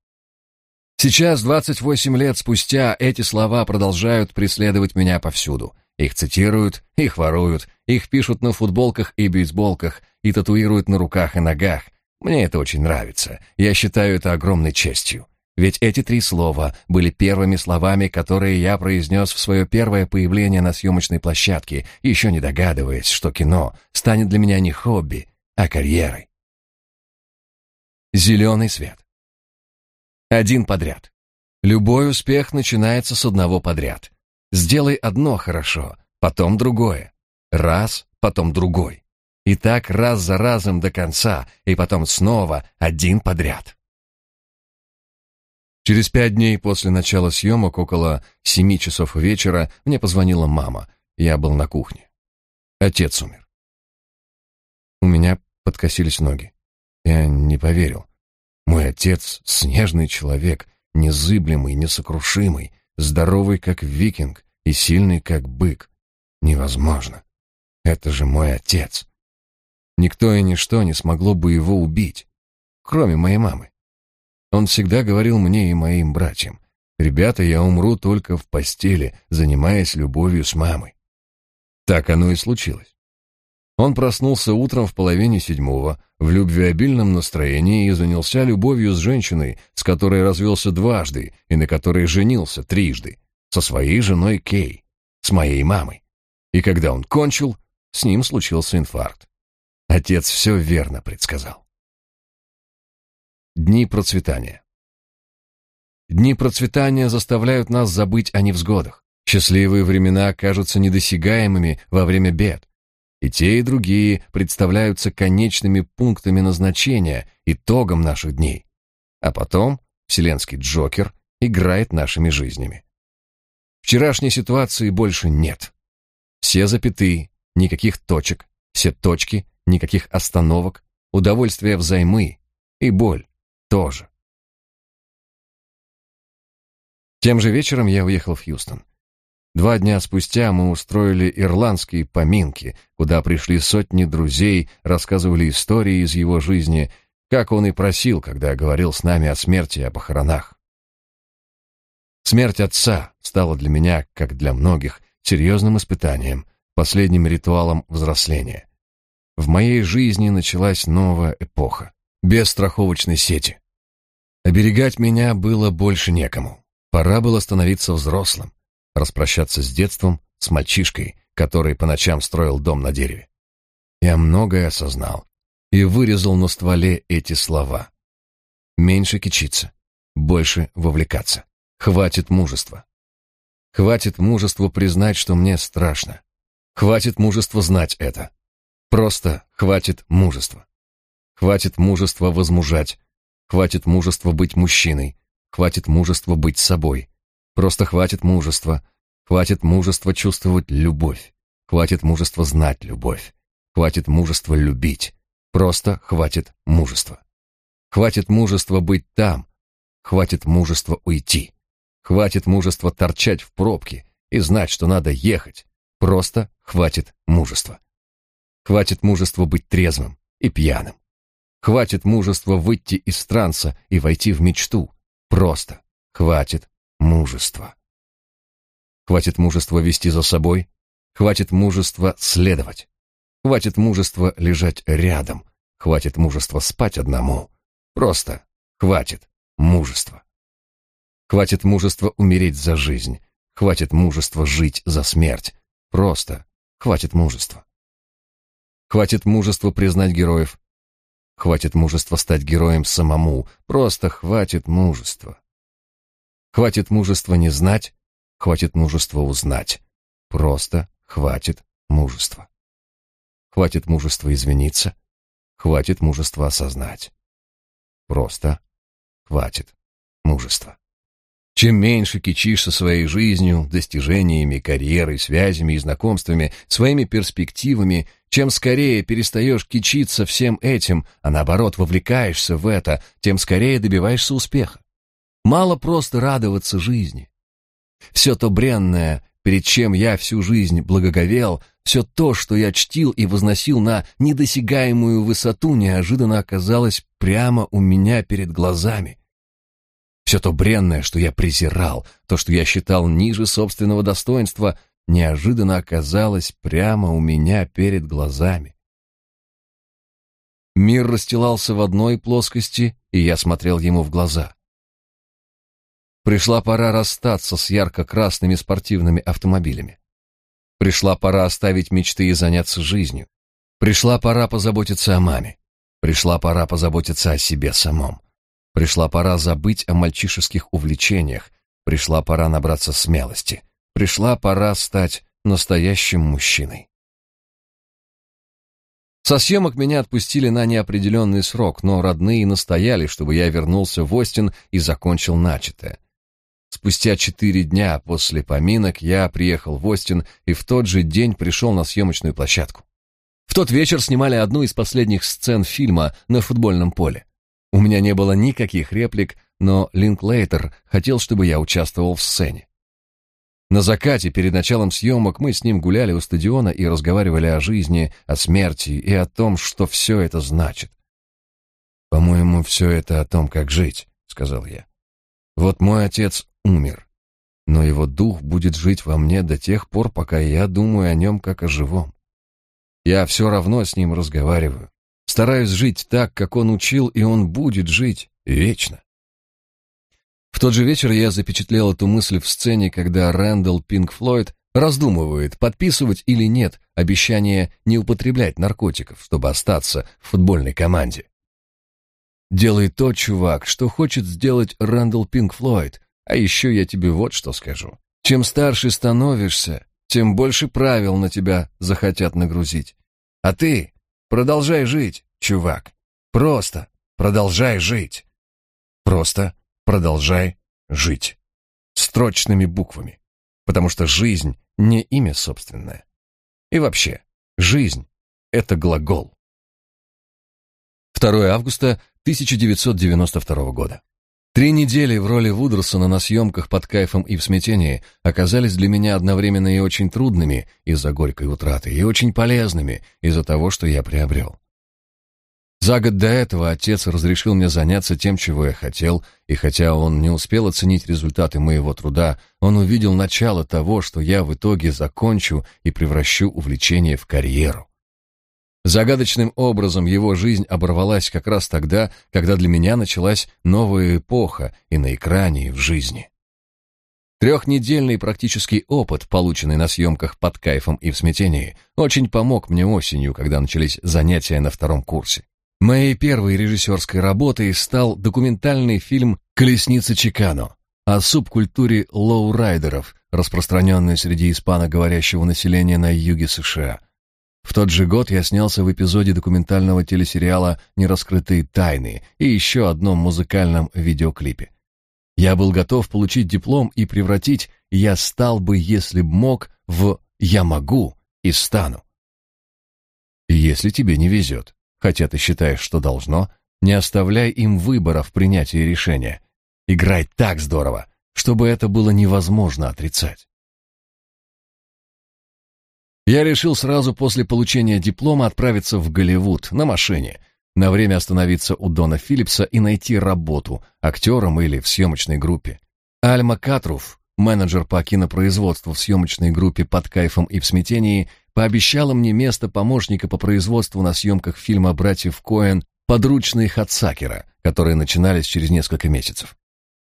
Сейчас, 28 лет спустя, эти слова продолжают преследовать меня повсюду. Их цитируют, их воруют, их пишут на футболках и бейсболках, и татуируют на руках и ногах. Мне это очень нравится. Я считаю это огромной честью. Ведь эти три слова были первыми словами, которые я произнес в свое первое появление на съемочной площадке, еще не догадываясь, что кино станет для меня не хобби, а карьерой. Зеленый свет. Один подряд. Любой успех начинается с одного подряд. Сделай одно хорошо, потом другое. Раз, потом другой. И так раз за разом до конца, и потом снова один подряд. Через пять дней после начала съемок, около семи часов вечера, мне позвонила мама. Я был на кухне. Отец умер. У меня подкосились ноги. Я не поверил. Мой отец — снежный человек, незыблемый, несокрушимый, здоровый, как викинг, и сильный, как бык. Невозможно. Это же мой отец. Никто и ничто не смогло бы его убить, кроме моей мамы. Он всегда говорил мне и моим братьям, «Ребята, я умру только в постели, занимаясь любовью с мамой». Так оно и случилось. Он проснулся утром в половине седьмого, в любвеобильном настроении и занялся любовью с женщиной, с которой развелся дважды и на которой женился трижды, со своей женой Кей, с моей мамой. И когда он кончил, с ним случился инфаркт. Отец все верно предсказал. Дни процветания. Дни процветания заставляют нас забыть о невзгодах. Счастливые времена кажутся недосягаемыми во время бед. И те, и другие представляются конечными пунктами назначения, итогом наших дней. А потом вселенский Джокер играет нашими жизнями. Вчерашней ситуации больше нет. Все запятые, никаких точек, все точки, никаких остановок, удовольствие взаймы и боль тоже. Тем же вечером я уехал в Хьюстон. Два дня спустя мы устроили ирландские поминки, куда пришли сотни друзей, рассказывали истории из его жизни, как он и просил, когда говорил с нами о смерти и о похоронах. Смерть отца стала для меня, как для многих, серьезным испытанием, последним ритуалом взросления. В моей жизни началась новая эпоха, без страховочной сети. Оберегать меня было больше некому. Пора было становиться взрослым, распрощаться с детством, с мальчишкой, который по ночам строил дом на дереве. Я многое осознал и вырезал на стволе эти слова. Меньше кичиться, больше вовлекаться. Хватит мужества. Хватит мужества признать, что мне страшно. Хватит мужества знать это. Просто хватит мужества. Хватит мужества возмужать. Хватит мужества быть мужчиной. Хватит мужества быть собой. Просто хватит мужества. Хватит мужества чувствовать любовь. Хватит мужества знать любовь. Хватит мужества любить. Просто хватит мужества. Хватит мужества быть там. Хватит мужества уйти. Хватит мужества торчать в пробке и знать, что надо ехать. Просто хватит мужества. Хватит мужества быть трезвым и пьяным. Хватит мужества выйти из транса и войти в мечту. Просто хватит мужества. Хватит мужества вести за собой Хватит мужества следовать. Хватит мужества лежать рядом. Хватит мужества спать одному. Просто хватит мужества. Хватит мужества умереть за жизнь. Хватит мужества жить за смерть. Просто хватит мужества. Хватит мужества признать героев. Хватит мужества стать героем самому. Просто хватит мужества. Хватит мужества не знать. Хватит мужества узнать. Просто Хватит мужества. Хватит мужества извиниться. Хватит мужества осознать. Просто хватит мужества. Чем меньше кичишься своей жизнью, достижениями, карьерой, связями и знакомствами, своими перспективами, чем скорее перестаешь кичиться всем этим, а наоборот вовлекаешься в это, тем скорее добиваешься успеха. Мало просто радоваться жизни. Все то бренное, перед чем я всю жизнь благоговел, все то, что я чтил и возносил на недосягаемую высоту, неожиданно оказалось прямо у меня перед глазами. Все то бренное, что я презирал, то, что я считал ниже собственного достоинства, неожиданно оказалось прямо у меня перед глазами. Мир расстилался в одной плоскости, и я смотрел ему в глаза. Пришла пора расстаться с ярко-красными спортивными автомобилями. Пришла пора оставить мечты и заняться жизнью. Пришла пора позаботиться о маме. Пришла пора позаботиться о себе самом. Пришла пора забыть о мальчишеских увлечениях. Пришла пора набраться смелости. Пришла пора стать настоящим мужчиной. Со съемок меня отпустили на неопределенный срок, но родные настояли, чтобы я вернулся в Остин и закончил начатое. Спустя четыре дня после поминок я приехал в Остин и в тот же день пришел на съемочную площадку. В тот вечер снимали одну из последних сцен фильма на футбольном поле. У меня не было никаких реплик, но Линклейтер хотел, чтобы я участвовал в сцене. На закате, перед началом съемок, мы с ним гуляли у стадиона и разговаривали о жизни, о смерти и о том, что все это значит. «По-моему, все это о том, как жить», — сказал я. «Вот мой отец умер. Но его дух будет жить во мне до тех пор, пока я думаю о нем как о живом. Я все равно с ним разговариваю. Стараюсь жить так, как он учил, и он будет жить вечно. В тот же вечер я запечатлел эту мысль в сцене, когда Рэндалл Пинк Флойд раздумывает, подписывать или нет обещание не употреблять наркотиков, чтобы остаться в футбольной команде. Делай то, чувак, что хочет сделать Рэндалл Пинк Флойд, а еще я тебе вот что скажу. Чем старше становишься, тем больше правил на тебя захотят нагрузить. А ты продолжай жить, чувак. Просто продолжай жить. Просто продолжай жить. Строчными буквами. Потому что жизнь не имя собственное. И вообще, жизнь — это глагол. 2 августа 1992 года. Три недели в роли Вудерсона на съемках под кайфом и в смятении оказались для меня одновременно и очень трудными из-за горькой утраты, и очень полезными из-за того, что я приобрел. За год до этого отец разрешил мне заняться тем, чего я хотел, и хотя он не успел оценить результаты моего труда, он увидел начало того, что я в итоге закончу и превращу увлечение в карьеру. Загадочным образом его жизнь оборвалась как раз тогда, когда для меня началась новая эпоха и на экране, и в жизни. Трехнедельный практический опыт, полученный на съемках под кайфом и в смятении, очень помог мне осенью, когда начались занятия на втором курсе. Моей первой режиссерской работой стал документальный фильм «Колесница Чикано» о субкультуре лоурайдеров, распространенной среди испаноговорящего населения на юге США. В тот же год я снялся в эпизоде документального телесериала «Нераскрытые тайны» и еще одном музыкальном видеоклипе. Я был готов получить диплом и превратить «я стал бы, если б мог» в «я могу» и стану. Если тебе не везет, хотя ты считаешь, что должно, не оставляй им выбора в принятии решения. Играй так здорово, чтобы это было невозможно отрицать. Я решил сразу после получения диплома отправиться в Голливуд на машине, на время остановиться у Дона Филлипса и найти работу актером или в съемочной группе. Альма Катруф, менеджер по кинопроизводству в съемочной группе «Под кайфом и в смятении», пообещала мне место помощника по производству на съемках фильма «Братьев Коэн» подручные Хатсакера, которые начинались через несколько месяцев.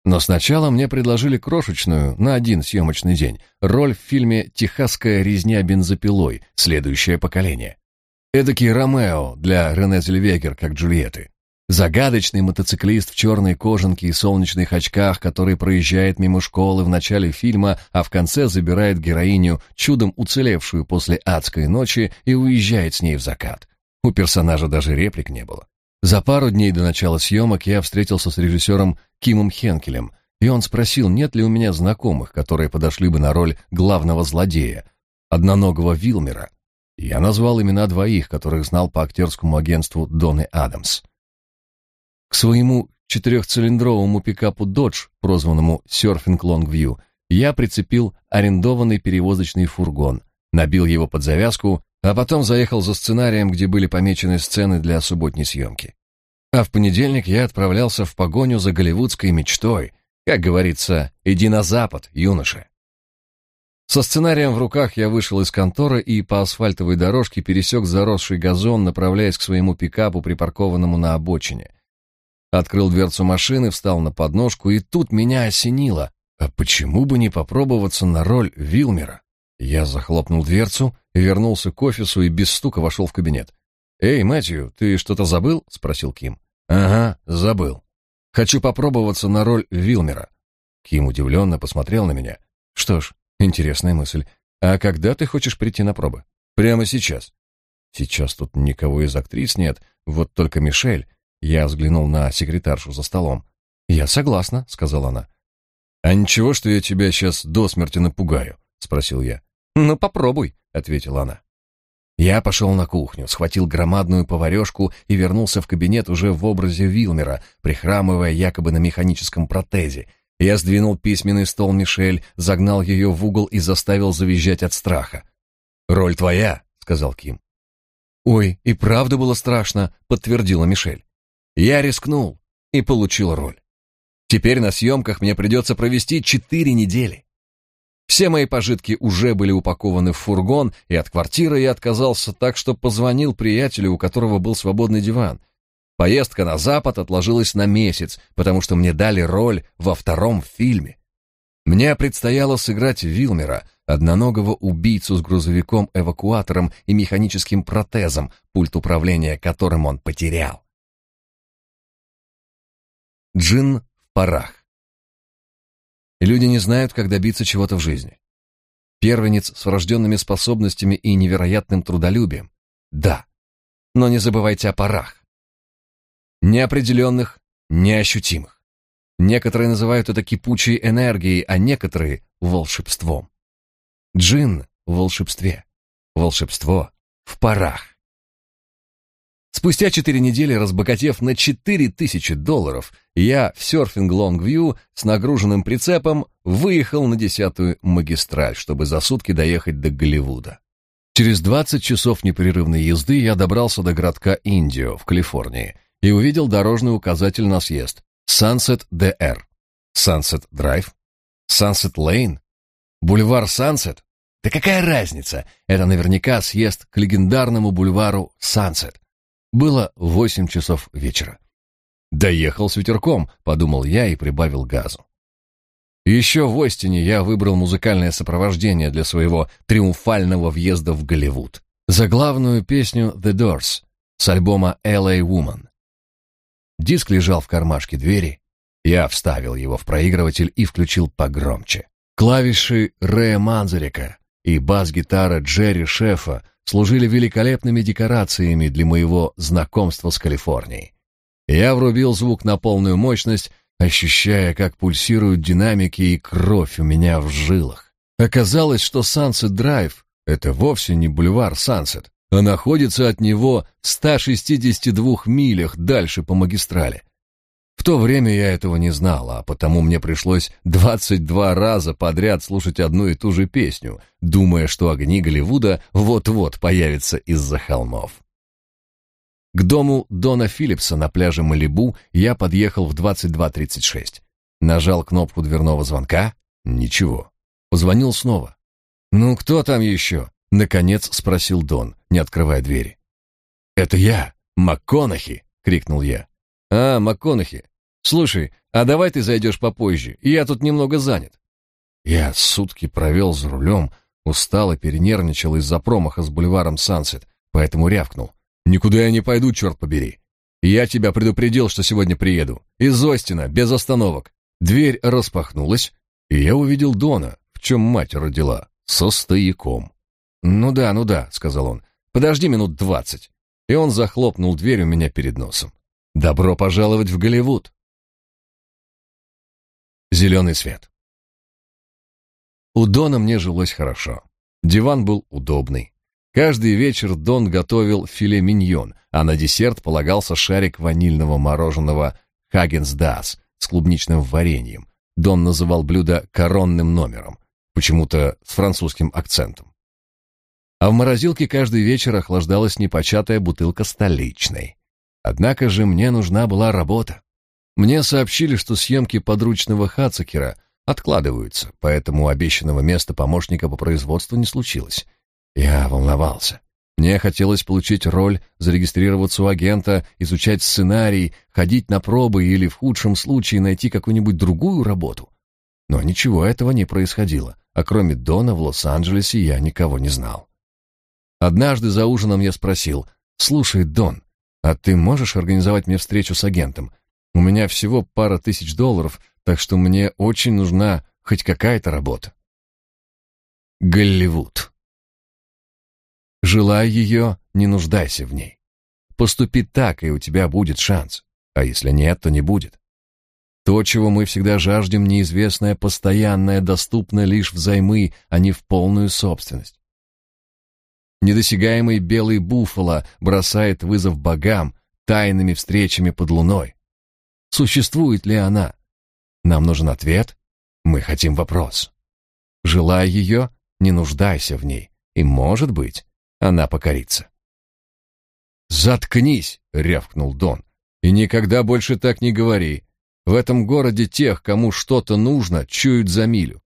Но сначала мне предложили крошечную, на один съемочный день, роль в фильме «Техасская резня бензопилой. Следующее поколение». Эдакий Ромео для Рене Зельвегер, как Джульетты. Загадочный мотоциклист в черной кожанке и солнечных очках, который проезжает мимо школы в начале фильма, а в конце забирает героиню, чудом уцелевшую после адской ночи, и уезжает с ней в закат. У персонажа даже реплик не было. За пару дней до начала съемок я встретился с режиссером Кимом Хенкелем, и он спросил, нет ли у меня знакомых, которые подошли бы на роль главного злодея, одноногого Вилмера. Я назвал имена двоих, которых знал по актерскому агентству Доны Адамс. К своему четырехцилиндровому пикапу Dodge, прозванному Surfing Longview, я прицепил арендованный перевозочный фургон, набил его под завязку а потом заехал за сценарием, где были помечены сцены для субботней съемки. А в понедельник я отправлялся в погоню за голливудской мечтой, как говорится, иди на запад, юноша. Со сценарием в руках я вышел из конторы и по асфальтовой дорожке пересек заросший газон, направляясь к своему пикапу, припаркованному на обочине. Открыл дверцу машины, встал на подножку, и тут меня осенило. А почему бы не попробоваться на роль Вилмера? Я захлопнул дверцу, вернулся к офису и без стука вошел в кабинет. «Эй, Мэтью, ты что-то забыл?» — спросил Ким. «Ага, забыл. Хочу попробоваться на роль Вилмера». Ким удивленно посмотрел на меня. «Что ж, интересная мысль. А когда ты хочешь прийти на пробы?» «Прямо сейчас». «Сейчас тут никого из актрис нет, вот только Мишель». Я взглянул на секретаршу за столом. «Я согласна», — сказала она. «А ничего, что я тебя сейчас до смерти напугаю?» — спросил я. «Ну, попробуй», — ответила она. Я пошел на кухню, схватил громадную поварешку и вернулся в кабинет уже в образе Вилмера, прихрамывая якобы на механическом протезе. Я сдвинул письменный стол Мишель, загнал ее в угол и заставил завизжать от страха. «Роль твоя», — сказал Ким. «Ой, и правда было страшно», — подтвердила Мишель. Я рискнул и получил роль. Теперь на съемках мне придется провести четыре недели. Все мои пожитки уже были упакованы в фургон, и от квартиры я отказался так, что позвонил приятелю, у которого был свободный диван. Поездка на запад отложилась на месяц, потому что мне дали роль во втором фильме. Мне предстояло сыграть Вилмера, одноногого убийцу с грузовиком-эвакуатором и механическим протезом, пульт управления которым он потерял. Джин в парах. Люди не знают, как добиться чего-то в жизни. Первенец с врожденными способностями и невероятным трудолюбием. Да. Но не забывайте о парах. Неопределенных, неощутимых. Некоторые называют это кипучей энергией, а некоторые — волшебством. Джин в волшебстве. Волшебство в парах. Спустя четыре недели, разбогатев на четыре тысячи долларов, я в серфинг Лонгвью с нагруженным прицепом выехал на десятую магистраль, чтобы за сутки доехать до Голливуда. Через 20 часов непрерывной езды я добрался до городка Индио в Калифорнии и увидел дорожный указатель на съезд Sunset DR, Sunset Drive, Sunset Lane, бульвар Sunset. Да какая разница? Это наверняка съезд к легендарному бульвару Sunset. Было восемь часов вечера. «Доехал с ветерком», — подумал я и прибавил газу. Еще в Остине я выбрал музыкальное сопровождение для своего триумфального въезда в Голливуд. За главную песню «The Doors» с альбома «LA Woman». Диск лежал в кармашке двери, Я вставил его в проигрыватель и включил погромче. Клавиши Рэя Манзарика и бас-гитара Джерри Шефа служили великолепными декорациями для моего знакомства с Калифорнией. Я врубил звук на полную мощность, ощущая, как пульсируют динамики и кровь у меня в жилах. Оказалось, что Sunset Drive — это вовсе не бульвар Сансет, а находится от него в 162 милях дальше по магистрали. В то время я этого не знал, а потому мне пришлось 22 раза подряд слушать одну и ту же песню, думая, что огни Голливуда вот-вот появятся из-за холмов. К дому Дона Филлипса на пляже Малибу я подъехал в 22.36. Нажал кнопку дверного звонка — ничего. Позвонил снова. «Ну, кто там еще?» — наконец спросил Дон, не открывая двери. «Это я, МакКонахи!» — крикнул я. «А, МакКонахи, слушай, а давай ты зайдешь попозже, я тут немного занят». Я сутки провел за рулем, устал и перенервничал из-за промаха с бульваром Сансет, поэтому рявкнул. «Никуда я не пойду, черт побери. Я тебя предупредил, что сегодня приеду. Из Остина, без остановок». Дверь распахнулась, и я увидел Дона, в чем мать родила, со стояком. «Ну да, ну да», — сказал он. «Подожди минут двадцать». И он захлопнул дверь у меня перед носом. Добро пожаловать в Голливуд. Зеленый свет. У Дона мне жилось хорошо. Диван был удобный. Каждый вечер Дон готовил филе миньон, а на десерт полагался шарик ванильного мороженого Häagen-Dazs с клубничным вареньем. Дон называл блюдо коронным номером, почему-то с французским акцентом. А в морозилке каждый вечер охлаждалась непочатая бутылка столичной. Однако же мне нужна была работа. Мне сообщили, что съемки подручного Хадсакера откладываются, поэтому обещанного места помощника по производству не случилось. Я волновался. Мне хотелось получить роль, зарегистрироваться у агента, изучать сценарий, ходить на пробы или, в худшем случае, найти какую-нибудь другую работу. Но ничего этого не происходило, а кроме Дона в Лос-Анджелесе я никого не знал. Однажды за ужином я спросил, «Слушай, Дон, а ты можешь организовать мне встречу с агентом? У меня всего пара тысяч долларов, так что мне очень нужна хоть какая-то работа. Голливуд. Желай ее, не нуждайся в ней. Поступи так, и у тебя будет шанс. А если нет, то не будет. То, чего мы всегда жаждем, неизвестное, постоянное, доступно лишь взаймы, а не в полную собственность. Недосягаемый белый буффало бросает вызов богам тайными встречами под луной. Существует ли она? Нам нужен ответ, мы хотим вопрос. Желая ее, не нуждайся в ней, и, может быть, она покорится. «Заткнись!» — рявкнул Дон. «И никогда больше так не говори. В этом городе тех, кому что-то нужно, чуют за милю.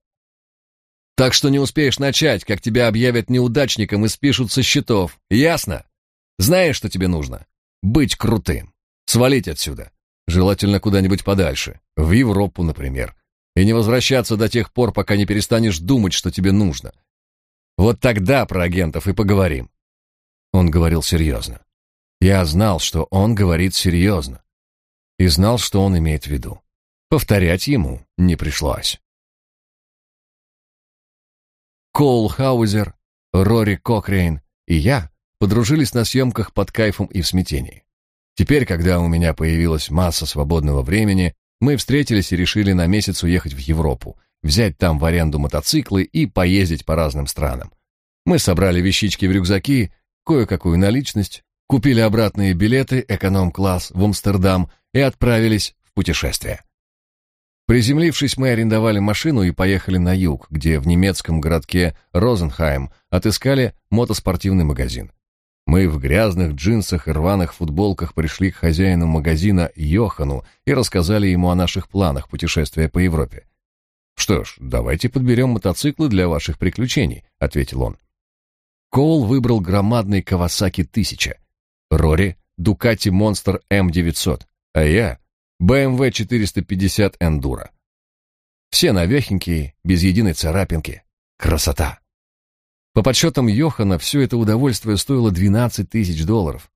Так что не успеешь начать, как тебя объявят неудачником и спишут со счетов. Ясно? Знаешь, что тебе нужно? Быть крутым. Свалить отсюда. Желательно куда-нибудь подальше. В Европу, например. И не возвращаться до тех пор, пока не перестанешь думать, что тебе нужно. Вот тогда про агентов и поговорим. Он говорил серьезно. Я знал, что он говорит серьезно. И знал, что он имеет в виду. Повторять ему не пришлось. Коул Хаузер, Рори Кокрейн и я подружились на съемках под кайфом и в смятении. Теперь, когда у меня появилась масса свободного времени, мы встретились и решили на месяц уехать в Европу, взять там в аренду мотоциклы и поездить по разным странам. Мы собрали вещички в рюкзаки, кое-какую наличность, купили обратные билеты эконом-класс в Амстердам и отправились в путешествие. Приземлившись, мы арендовали машину и поехали на юг, где в немецком городке Розенхайм отыскали мотоспортивный магазин. Мы в грязных джинсах и рваных футболках пришли к хозяину магазина Йохану и рассказали ему о наших планах путешествия по Европе. «Что ж, давайте подберем мотоциклы для ваших приключений», — ответил он. Коул выбрал громадный Кавасаки 1000, Рори — Дукати Монстр М900, а я BMW 450 Enduro. Все навехенькие, без единой царапинки. Красота! По подсчетам Йохана, все это удовольствие стоило 12 тысяч долларов.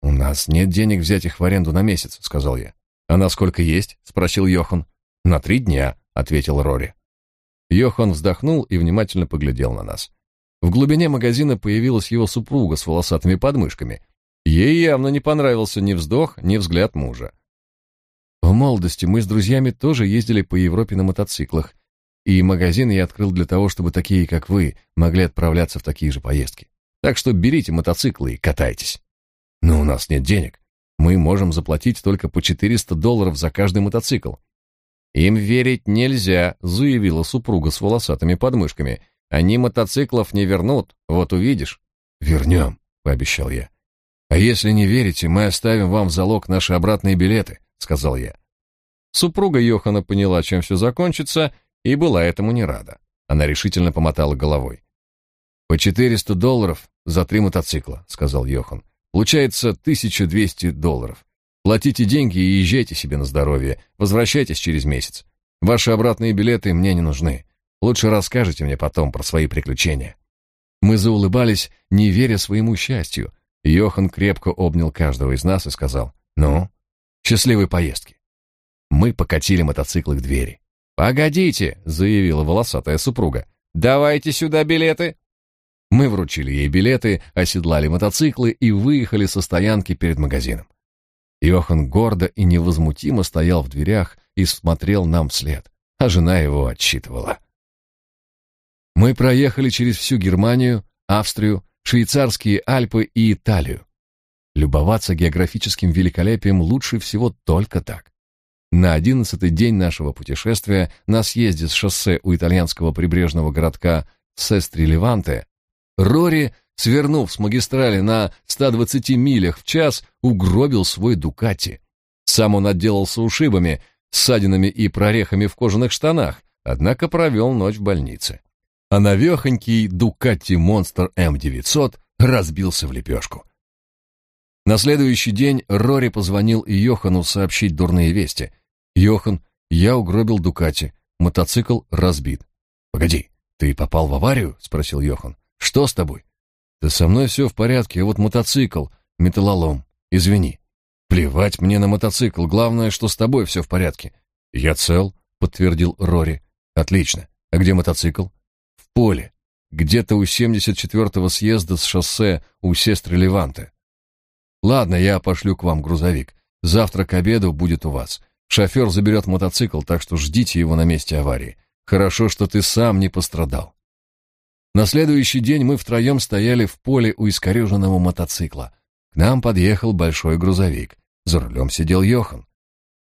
«У нас нет денег взять их в аренду на месяц», — сказал я. «А насколько есть?» — спросил Йохан. «На три дня», — ответил Рори. Йохан вздохнул и внимательно поглядел на нас. В глубине магазина появилась его супруга с волосатыми подмышками. Ей явно не понравился ни вздох, ни взгляд мужа. В молодости мы с друзьями тоже ездили по Европе на мотоциклах, и магазин я открыл для того, чтобы такие, как вы, могли отправляться в такие же поездки. Так что берите мотоциклы и катайтесь. Но у нас нет денег. Мы можем заплатить только по 400 долларов за каждый мотоцикл. Им верить нельзя, заявила супруга с волосатыми подмышками. Они мотоциклов не вернут, вот увидишь. Вернем, пообещал я. А если не верите, мы оставим вам в залог наши обратные билеты, сказал я. Супруга Йохана поняла, чем все закончится, и была этому не рада. Она решительно помотала головой. «По 400 долларов за три мотоцикла», — сказал Йохан. «Получается 1200 долларов. Платите деньги и езжайте себе на здоровье. Возвращайтесь через месяц. Ваши обратные билеты мне не нужны. Лучше расскажите мне потом про свои приключения». Мы заулыбались, не веря своему счастью. Йохан крепко обнял каждого из нас и сказал, «Ну, счастливой поездки». Мы покатили мотоциклы к двери. «Погодите», — заявила волосатая супруга. «Давайте сюда билеты». Мы вручили ей билеты, оседлали мотоциклы и выехали со стоянки перед магазином. Йохан гордо и невозмутимо стоял в дверях и смотрел нам вслед, а жена его отчитывала. Мы проехали через всю Германию, Австрию, швейцарские Альпы и Италию. Любоваться географическим великолепием лучше всего только так. На одиннадцатый день нашего путешествия на съезде с шоссе у итальянского прибрежного городка Сестри-Леванте Рори, свернув с магистрали на 120 милях в час, угробил свой Дукати. Сам он отделался ушибами, ссадинами и прорехами в кожаных штанах, однако провел ночь в больнице. А навехонький Дукати Монстр М900 разбился в лепешку. На следующий день Рори позвонил Йохану сообщить дурные вести — Йохан, я угробил Дукати. Мотоцикл разбит. Погоди, ты попал в аварию? спросил Йохан. Что с тобой? Да со мной все в порядке, а вот мотоцикл, металлолом. Извини. Плевать мне на мотоцикл, главное, что с тобой все в порядке. Я цел, подтвердил Рори. Отлично. А где мотоцикл? В поле. Где-то у 74-го съезда с шоссе у сестры Леванте. Ладно, я пошлю к вам грузовик. Завтра к обеду будет у вас. Шофер заберет мотоцикл, так что ждите его на месте аварии. Хорошо, что ты сам не пострадал. На следующий день мы втроем стояли в поле у искореженного мотоцикла. К нам подъехал большой грузовик. За рулем сидел Йохан.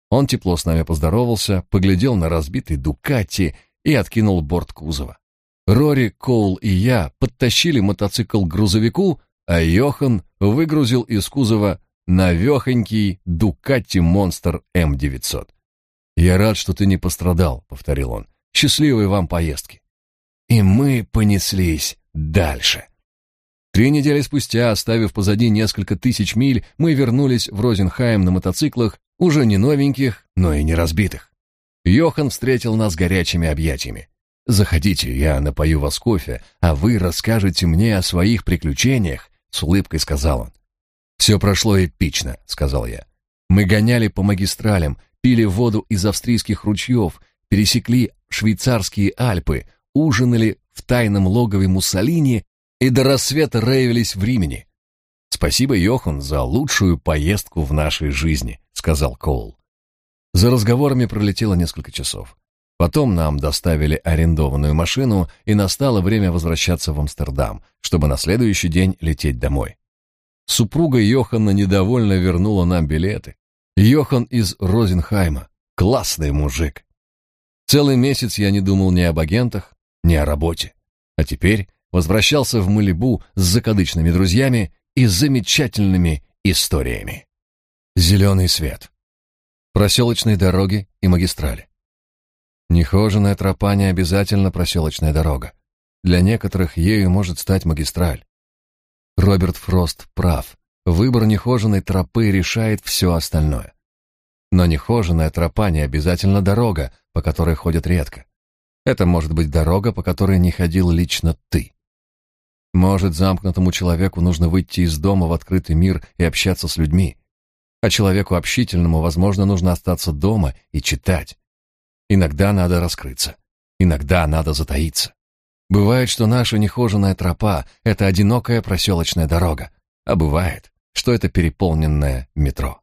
Он тепло с нами поздоровался, поглядел на разбитый Дукати и откинул борт кузова. Рори, Коул и я подтащили мотоцикл к грузовику, а Йохан выгрузил из кузова навехонький Дукати Монстр М900. «Я рад, что ты не пострадал», — повторил он. «Счастливой вам поездки». И мы понеслись дальше. Три недели спустя, оставив позади несколько тысяч миль, мы вернулись в Розенхайм на мотоциклах, уже не новеньких, но и не разбитых. Йохан встретил нас горячими объятиями. «Заходите, я напою вас кофе, а вы расскажете мне о своих приключениях», — с улыбкой сказал он. «Все прошло эпично», — сказал я. «Мы гоняли по магистралям, пили воду из австрийских ручьев, пересекли швейцарские Альпы, ужинали в тайном логове Муссолини и до рассвета рейвились в Римени. «Спасибо, Йохан, за лучшую поездку в нашей жизни», — сказал Коул. За разговорами пролетело несколько часов. Потом нам доставили арендованную машину, и настало время возвращаться в Амстердам, чтобы на следующий день лететь домой. Супруга Йоханна недовольно вернула нам билеты. Йохан из Розенхайма. Классный мужик. Целый месяц я не думал ни об агентах, ни о работе. А теперь возвращался в Малибу с закадычными друзьями и замечательными историями. Зеленый свет. Проселочные дороги и магистрали. Нехоженная тропа не обязательно проселочная дорога. Для некоторых ею может стать магистраль. Роберт Фрост прав. Выбор нехоженной тропы решает все остальное. Но нехоженная тропа не обязательно дорога, по которой ходят редко. Это может быть дорога, по которой не ходил лично ты. Может, замкнутому человеку нужно выйти из дома в открытый мир и общаться с людьми. А человеку общительному, возможно, нужно остаться дома и читать. Иногда надо раскрыться. Иногда надо затаиться. Бывает, что наша нехоженная тропа — это одинокая проселочная дорога. А бывает, что это переполненное метро.